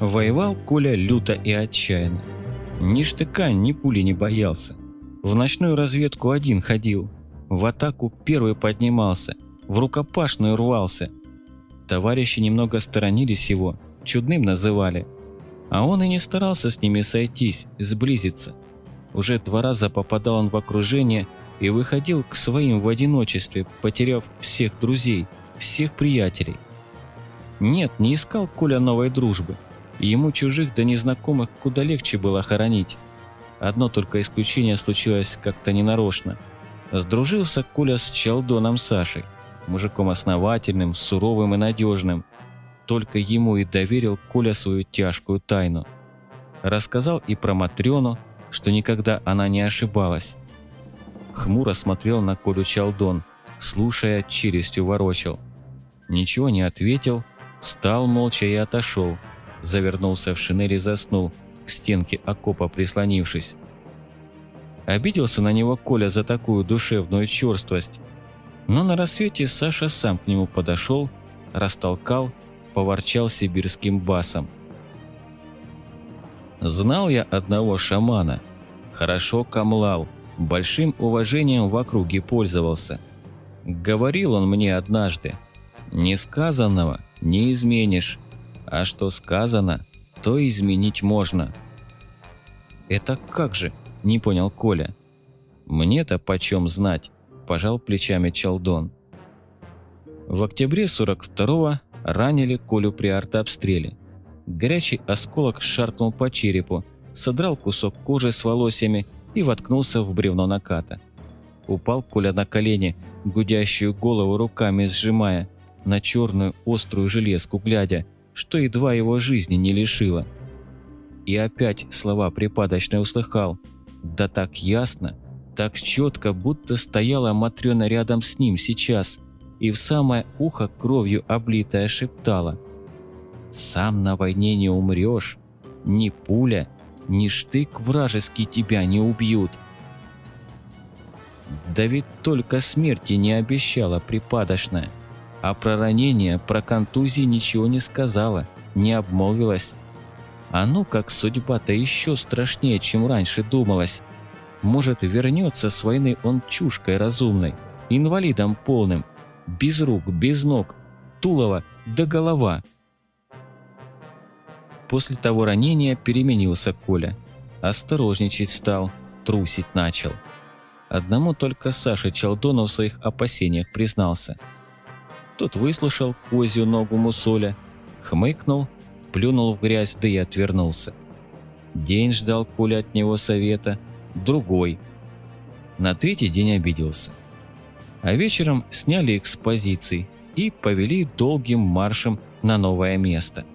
Воевал Коля люто и отчаянно. Ни штыка, ни пули не боялся. В ночную разведку один ходил. В атаку первый поднимался. В рукопашную рвался. Товарищи немного сторонились его, чудным называли. А он и не старался с ними сойтись, сблизиться. Уже два раза попадал он в окружение и выходил к своим в одиночестве, потеряв всех друзей, всех приятелей. Нет, не искал Коля новой дружбы – ему чужих да незнакомых куда легче было хоронить. Одно только исключение случилось как-то ненарочно. Сдружился Коля с Челдоном Сашей, мужиком основательным, суровым и надежным. Только ему и доверил Коля свою тяжкую тайну. Рассказал и про Матрёну, что никогда она не ошибалась. Хмуро смотрел на Колю Чалдон, слушая, челюстью ворочал. Ничего не ответил, встал молча и отошел завернулся в шинель и заснул, к стенке окопа прислонившись. Обиделся на него Коля за такую душевную черствость. Но на рассвете Саша сам к нему подошел, растолкал, поворчал сибирским басом. «Знал я одного шамана. Хорошо камлал, большим уважением в округе пользовался. Говорил он мне однажды, несказанного не изменишь, а что сказано, то изменить можно. Это как же? Не понял Коля. Мне-то почем знать? Пожал плечами Чалдон. В октябре 42-го ранили Колю при артобстреле. Горячий осколок шаркнул по черепу, содрал кусок кожи с волосями и воткнулся в бревно наката. Упал Коля на колени, гудящую голову руками сжимая, на черную острую железку глядя, что едва его жизни не лишило. И опять слова припадочные услыхал. Да так ясно, так четко, будто стояла Матрёна рядом с ним сейчас и в самое ухо кровью облитая шептала. «Сам на войне не умрёшь, ни пуля, ни штык вражеский тебя не убьют». Да ведь только смерти не обещала припадочная. А про ранение, про контузии ничего не сказала, не обмолвилась. А ну как судьба-то еще страшнее, чем раньше думалось. Может, вернется с войны он чушкой разумной, инвалидом полным, без рук, без ног, тулова да голова. После того ранения переменился Коля. Осторожничать стал, трусить начал. Одному только Саша Чалдонов в своих опасениях признался – тот выслушал козью ногу мусоля, хмыкнул, плюнул в грязь, да и отвернулся. День ждал Коля от него совета, другой. На третий день обиделся. А вечером сняли позиций и повели долгим маршем на новое место –